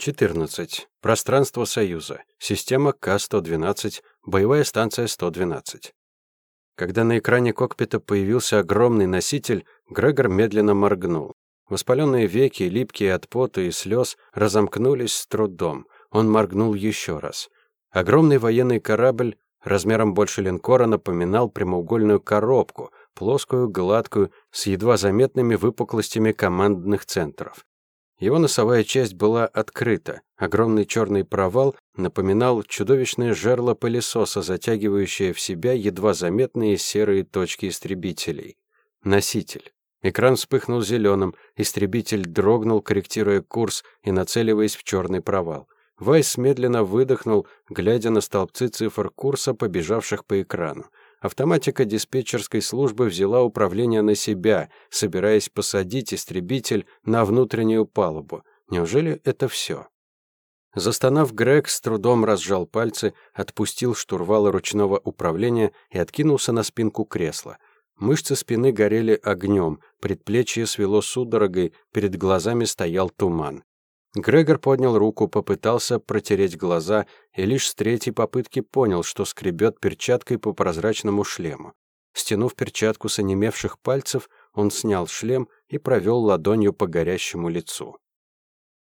14. Пространство Союза. Система К-112. Боевая станция 112. Когда на экране кокпита появился огромный носитель, Грегор медленно моргнул. Воспаленные веки, липкие от пота и слез, разомкнулись с трудом. Он моргнул еще раз. Огромный военный корабль размером больше линкора напоминал прямоугольную коробку, плоскую, гладкую, с едва заметными выпуклостями командных центров. Его носовая часть была открыта. Огромный черный провал напоминал чудовищное жерло пылесоса, затягивающее в себя едва заметные серые точки истребителей. Носитель. Экран вспыхнул зеленым, истребитель дрогнул, корректируя курс и нацеливаясь в черный провал. Вайс медленно выдохнул, глядя на столбцы цифр курса, побежавших по экрану. Автоматика диспетчерской службы взяла управление на себя, собираясь посадить истребитель на внутреннюю палубу. Неужели это все? Застонав, Грег с трудом разжал пальцы, отпустил штурвалы ручного управления и откинулся на спинку кресла. Мышцы спины горели огнем, предплечье свело судорогой, перед глазами стоял туман. Грегор поднял руку, попытался протереть глаза и лишь с третьей попытки понял, что скребет перчаткой по прозрачному шлему. Стянув перчатку с онемевших пальцев, он снял шлем и провел ладонью по горящему лицу.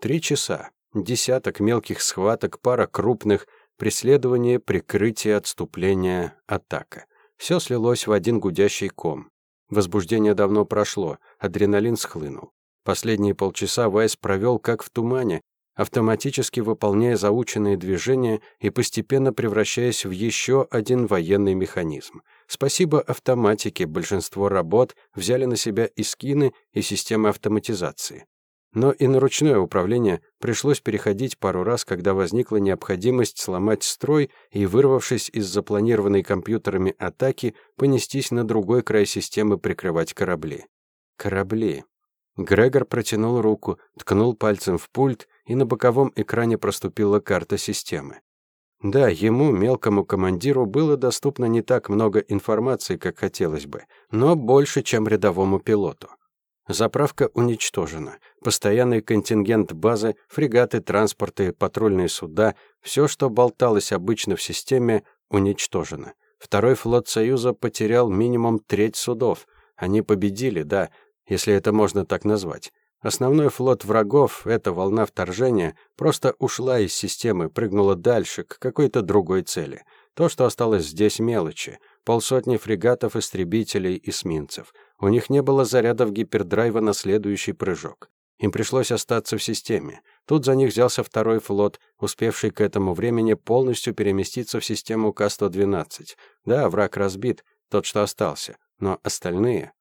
Три часа. Десяток мелких схваток, пара крупных, преследование, прикрытие, отступление, атака. Все слилось в один гудящий ком. Возбуждение давно прошло, адреналин схлынул. Последние полчаса Вайс провел как в тумане, автоматически выполняя заученные движения и постепенно превращаясь в еще один военный механизм. Спасибо автоматике, большинство работ взяли на себя и скины, и системы автоматизации. Но и на ручное управление пришлось переходить пару раз, когда возникла необходимость сломать строй и, вырвавшись из запланированной компьютерами атаки, понестись на другой край системы прикрывать корабли. Корабли. Грегор протянул руку, ткнул пальцем в пульт, и на боковом экране проступила карта системы. Да, ему, мелкому командиру, было доступно не так много информации, как хотелось бы, но больше, чем рядовому пилоту. Заправка уничтожена. Постоянный контингент базы, фрегаты, транспорты, патрульные суда, все, что болталось обычно в системе, уничтожено. Второй флот Союза потерял минимум треть судов. Они победили, да, если это можно так назвать. Основной флот врагов, эта волна вторжения, просто ушла из системы, прыгнула дальше, к какой-то другой цели. То, что осталось здесь мелочи. Полсотни фрегатов, истребителей, эсминцев. У них не было зарядов гипердрайва на следующий прыжок. Им пришлось остаться в системе. Тут за них взялся второй флот, успевший к этому времени полностью переместиться в систему К-112. Да, враг разбит, тот, что остался. Но остальные...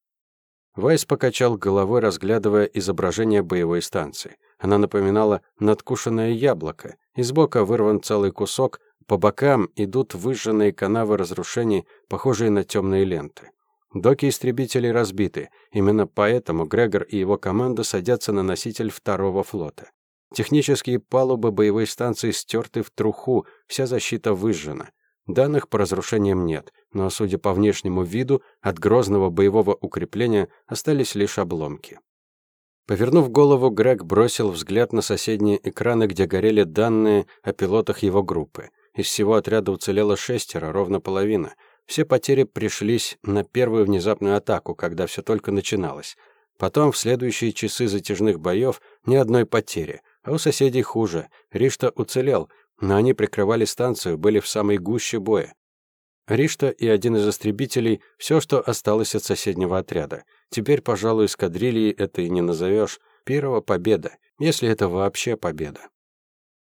Вайс покачал головой, разглядывая изображение боевой станции. Она напоминала надкушенное яблоко. Из бока вырван целый кусок, по бокам идут выжженные канавы разрушений, похожие на темные ленты. Доки истребителей разбиты. Именно поэтому Грегор и его команда садятся на носитель второго флота. Технические палубы боевой станции стерты в труху, вся защита выжжена. Данных по разрушениям нет, но, судя по внешнему виду, от грозного боевого укрепления остались лишь обломки. Повернув голову, Грег бросил взгляд на соседние экраны, где горели данные о пилотах его группы. Из всего отряда уцелело шестеро, ровно половина. Все потери пришлись на первую внезапную атаку, когда все только начиналось. Потом, в следующие часы затяжных боев, ни одной потери. А у соседей хуже. Ришта уцелел, но они прикрывали станцию, были в самой гуще боя. Ришта и один из истребителей — все, что осталось от соседнего отряда. Теперь, пожалуй, эскадрильи это и не назовешь. Первая победа, если это вообще победа.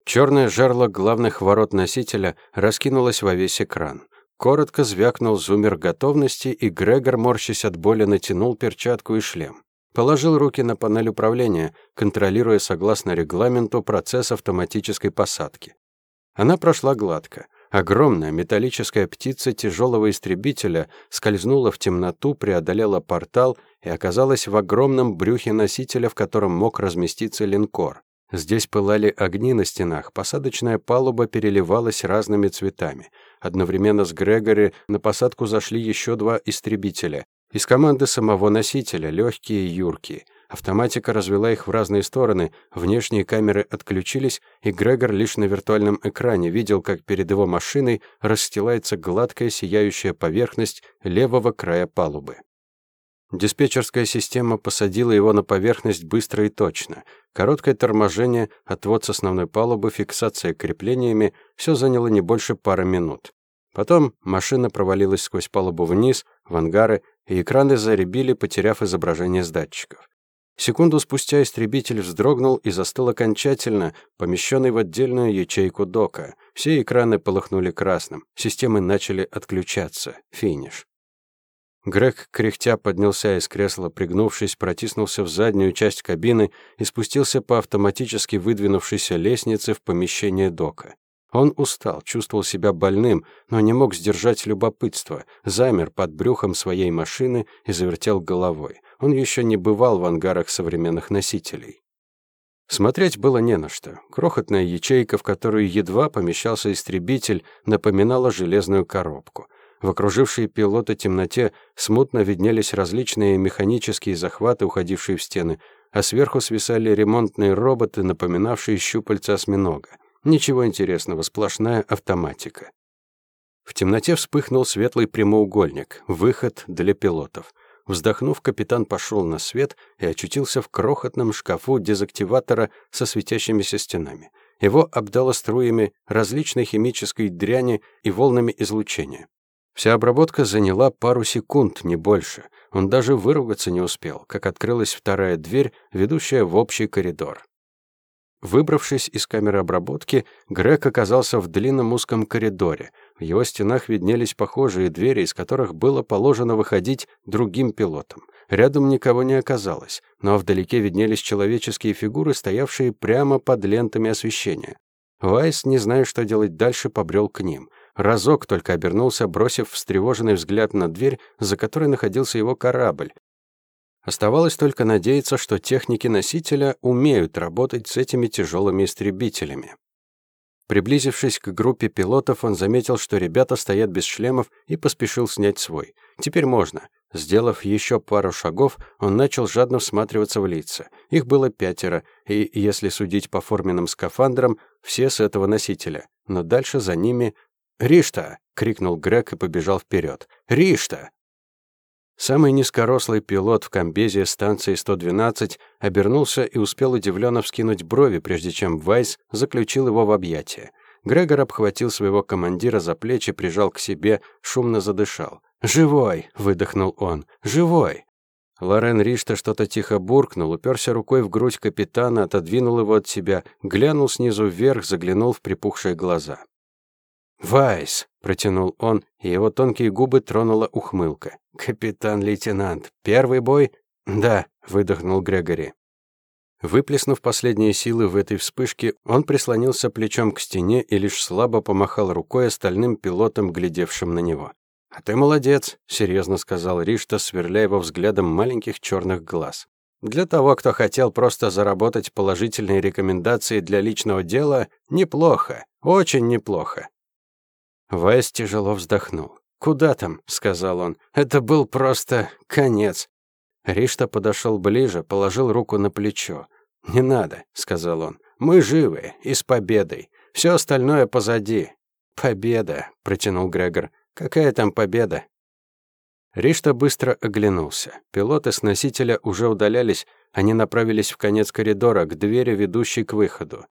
Черное жерло главных ворот носителя раскинулось во весь экран. Коротко звякнул зумер готовности, и Грегор, морщась от боли, натянул перчатку и шлем. Положил руки на панель управления, контролируя согласно регламенту процесс автоматической посадки. Она прошла гладко. Огромная металлическая птица тяжелого истребителя скользнула в темноту, преодолела портал и оказалась в огромном брюхе носителя, в котором мог разместиться линкор. Здесь пылали огни на стенах, посадочная палуба переливалась разными цветами. Одновременно с Грегори на посадку зашли еще два истребителя. Из команды самого носителя, легкие и юркие. Автоматика развела их в разные стороны, внешние камеры отключились, и Грегор лишь на виртуальном экране видел, как перед его машиной расстилается гладкая сияющая поверхность левого края палубы. Диспетчерская система посадила его на поверхность быстро и точно. Короткое торможение, отвод с основной палубы, фиксация креплениями — все заняло не больше пары минут. Потом машина провалилась сквозь палубу вниз, в ангары, и экраны заребили, потеряв изображение с датчиков. Секунду спустя истребитель вздрогнул и застыл окончательно, помещенный в отдельную ячейку дока. Все экраны полыхнули красным, системы начали отключаться. Финиш. Грег, кряхтя, поднялся из кресла, пригнувшись, протиснулся в заднюю часть кабины и спустился по автоматически выдвинувшейся лестнице в помещение дока. Он устал, чувствовал себя больным, но не мог сдержать любопытство, замер под брюхом своей машины и завертел головой. Он еще не бывал в ангарах современных носителей. Смотреть было не на что. Крохотная ячейка, в которую едва помещался истребитель, напоминала железную коробку. В окружившей пилота темноте смутно виднелись различные механические захваты, уходившие в стены, а сверху свисали ремонтные роботы, напоминавшие щупальца осьминога. Ничего интересного, сплошная автоматика. В темноте вспыхнул светлый прямоугольник, выход для пилотов. Вздохнув, капитан пошел на свет и очутился в крохотном шкафу дезактиватора со светящимися стенами. Его обдало струями различной химической дряни и волнами излучения. Вся обработка заняла пару секунд, не больше. Он даже выругаться не успел, как открылась вторая дверь, ведущая в общий коридор. Выбравшись из камеры обработки, Грег оказался в длинном узком коридоре. В его стенах виднелись похожие двери, из которых было положено выходить другим пилотам. Рядом никого не оказалось, но вдалеке виднелись человеческие фигуры, стоявшие прямо под лентами освещения. Вайс, не зная, что делать дальше, побрел к ним. Разок только обернулся, бросив встревоженный взгляд на дверь, за которой находился его корабль, Оставалось только надеяться, что техники носителя умеют работать с этими тяжелыми истребителями. Приблизившись к группе пилотов, он заметил, что ребята стоят без шлемов и поспешил снять свой. Теперь можно. Сделав еще пару шагов, он начал жадно всматриваться в лица. Их было пятеро, и, если судить по форменным скафандрам, все с этого носителя. Но дальше за ними... «Ришта!» — крикнул Грег и побежал вперед. «Ришта!» Самый низкорослый пилот в комбезе станции 112 обернулся и успел удивленно вскинуть брови, прежде чем Вайс заключил его в объятия. Грегор обхватил своего командира за плечи, прижал к себе, шумно задышал. «Живой!» — выдохнул он. «Живой!» Лорен Ришта что-то тихо буркнул, уперся рукой в грудь капитана, отодвинул его от себя, глянул снизу вверх, заглянул в припухшие глаза. «Вайс!» — протянул он, и его тонкие губы тронула ухмылка. «Капитан-лейтенант, первый бой?» «Да», — выдохнул Грегори. Выплеснув последние силы в этой вспышке, он прислонился плечом к стене и лишь слабо помахал рукой остальным пилотам, глядевшим на него. «А ты молодец», — серьезно сказал Ришта, сверляя его взглядом маленьких черных глаз. «Для того, кто хотел просто заработать положительные рекомендации для личного дела, неплохо, очень неплохо». Вайс тяжело вздохнул. «Куда там?» — сказал он. «Это был просто конец». Ришта подошел ближе, положил руку на плечо. «Не надо», — сказал он. «Мы живы и с победой. Все остальное позади». «Победа», — протянул Грегор. «Какая там победа?» Ришта быстро оглянулся. Пилоты с носителя уже удалялись, они направились в конец коридора, к двери, ведущей к выходу.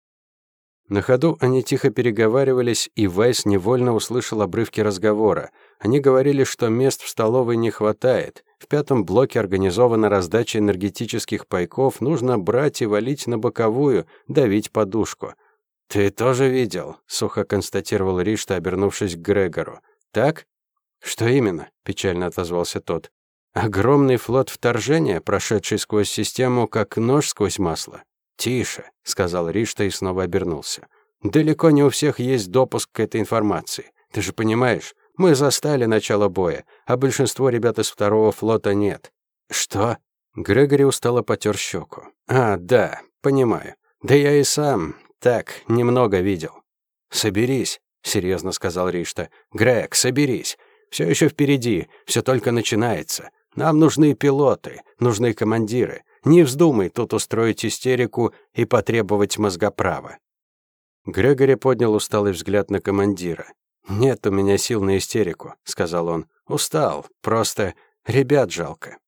На ходу они тихо переговаривались, и Вайс невольно услышал обрывки разговора. Они говорили, что мест в столовой не хватает. В пятом блоке организована раздача энергетических пайков, нужно брать и валить на боковую, давить подушку. «Ты тоже видел?» — сухо констатировал Ришта, обернувшись к Грегору. «Так?» «Что именно?» — печально отозвался тот. «Огромный флот вторжения, прошедший сквозь систему, как нож сквозь масло. «Тише», — сказал Ришта и снова обернулся. «Далеко не у всех есть допуск к этой информации. Ты же понимаешь, мы застали начало боя, а большинство ребят из второго флота нет». «Что?» Грегори устало потер щеку. «А, да, понимаю. Да я и сам так немного видел». «Соберись», — серьезно сказал Ришта. «Грег, соберись. Все еще впереди, все только начинается. Нам нужны пилоты, нужны командиры. Не вздумай тут устроить истерику и потребовать мозгоправа». Грегори поднял усталый взгляд на командира. «Нет у меня сил на истерику», — сказал он. «Устал. Просто ребят жалко».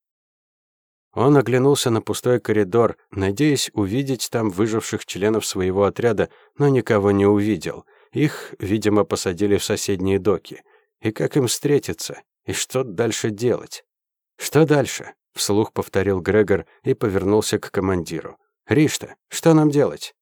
Он оглянулся на пустой коридор, надеясь увидеть там выживших членов своего отряда, но никого не увидел. Их, видимо, посадили в соседние доки. И как им встретиться? И что дальше делать? Что дальше? Вслух повторил Грегор и повернулся к командиру. «Ришта, что нам делать?»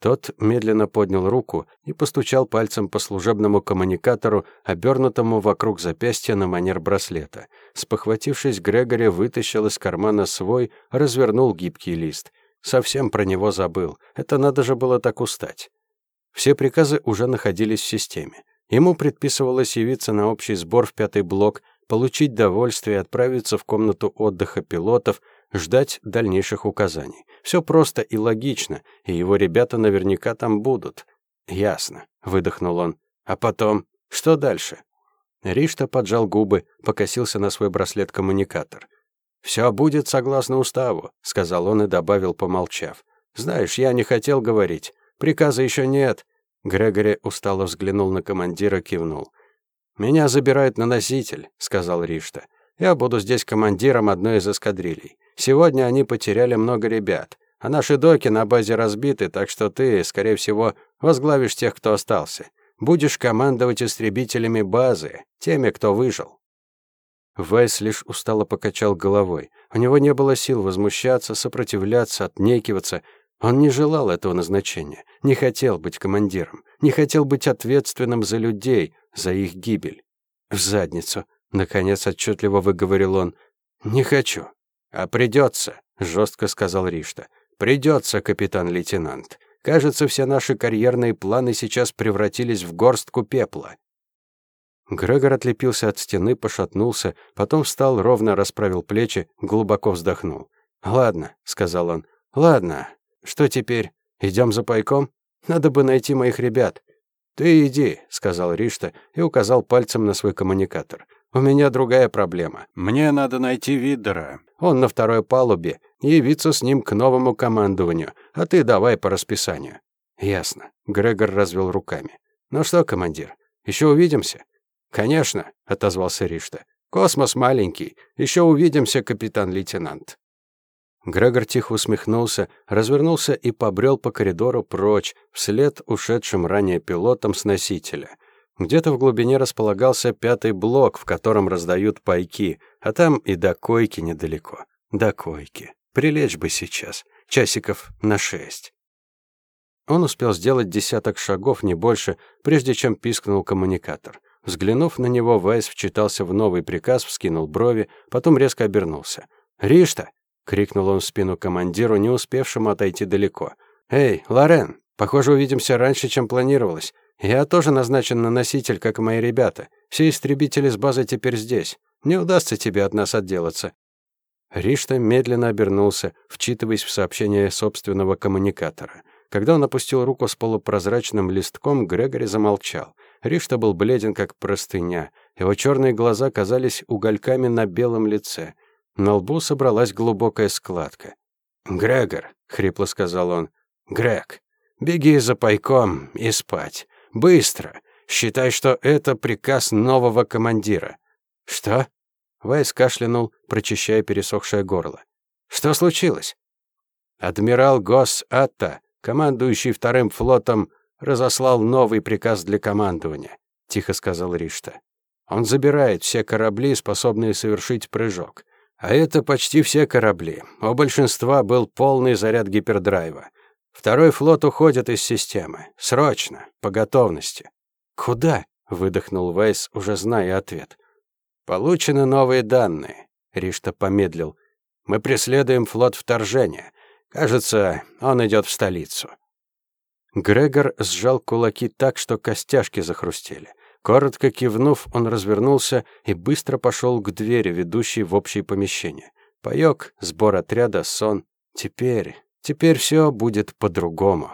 Тот медленно поднял руку и постучал пальцем по служебному коммуникатору, обернутому вокруг запястья на манер браслета. Спохватившись, Грегори вытащил из кармана свой, развернул гибкий лист. Совсем про него забыл. Это надо же было так устать. Все приказы уже находились в системе. Ему предписывалось явиться на общий сбор в пятый блок, получить довольствие и отправиться в комнату отдыха пилотов, ждать дальнейших указаний. Все просто и логично, и его ребята наверняка там будут. Ясно, выдохнул он. А потом, что дальше? Ришта поджал губы, покосился на свой браслет-коммуникатор. «Все будет согласно уставу», — сказал он и добавил, помолчав. «Знаешь, я не хотел говорить. Приказа еще нет». Грегори устало взглянул на командира, кивнул. «Меня забирают на носитель», — сказал Ришта. «Я буду здесь командиром одной из эскадрилей. Сегодня они потеряли много ребят, а наши доки на базе разбиты, так что ты, скорее всего, возглавишь тех, кто остался. Будешь командовать истребителями базы, теми, кто выжил». Вайс лишь устало покачал головой. У него не было сил возмущаться, сопротивляться, отнекиваться. Он не желал этого назначения, не хотел быть командиром, не хотел быть ответственным за людей, за их гибель. «В задницу», — наконец отчетливо выговорил он. «Не хочу». «А придется», — жестко сказал Ришта. «Придется, капитан-лейтенант. Кажется, все наши карьерные планы сейчас превратились в горстку пепла». Грегор отлепился от стены, пошатнулся, потом встал, ровно расправил плечи, глубоко вздохнул. «Ладно», — сказал он. «Ладно. Что теперь? Идем за пайком? Надо бы найти моих ребят». «Ты иди», — сказал Ришта и указал пальцем на свой коммуникатор. У меня другая проблема. Мне надо найти Виддера. Он на второй палубе. И явиться с ним к новому командованию. А ты давай по расписанию». «Ясно». Грегор развел руками. «Ну что, командир, еще увидимся?» «Конечно», — отозвался Ришта. «Космос маленький. Еще увидимся, капитан-лейтенант». Грегор тихо усмехнулся, развернулся и побрел по коридору прочь, вслед ушедшим ранее пилотам с носителя — где-то в глубине располагался пятый блок, в котором раздают пайки, а там и до койки недалеко. До койки. Прилечь бы сейчас. Часиков на шесть. Он успел сделать десяток шагов, не больше, прежде чем пискнул коммуникатор. Взглянув на него, Вайс вчитался в новый приказ, вскинул брови, потом резко обернулся. «Ришта!» — крикнул он в спину командиру, не успевшему отойти далеко. «Эй, Лорен, похоже, увидимся раньше, чем планировалось. Я тоже назначен на носитель, как и мои ребята. Все истребители с базы теперь здесь. Не удастся тебе от нас отделаться». Ришта медленно обернулся, вчитываясь в сообщение собственного коммуникатора. Когда он опустил руку с полупрозрачным листком, Грегори замолчал. Ришта был бледен, как простыня. Его черные глаза казались угольками на белом лице. На лбу собралась глубокая складка. «Грегор», — хрипло сказал он, — «Грег, беги за пайком и спать. Быстро! Считай, что это приказ нового командира». «Что?» Вайс кашлянул, прочищая пересохшее горло. «Что случилось?» Адмирал Гос Атта, командующий вторым флотом, разослал новый приказ для командования, тихо сказал Ришта. Он забирает все корабли, способные совершить прыжок. А это почти все корабли. У большинства был полный заряд гипердрайва. Второй флот уходит из системы. Срочно, по готовности. Куда? выдохнул Вайс, уже зная ответ. Получены новые данные. Ришта помедлил. Мы преследуем флот вторжения. Кажется, он идет в столицу. Грегор сжал кулаки так, что костяшки захрустели. Коротко кивнув, он развернулся и быстро пошел к двери, ведущей в общее помещение. Паёк, сбор отряда, сон. Теперь Теперь все будет по-другому.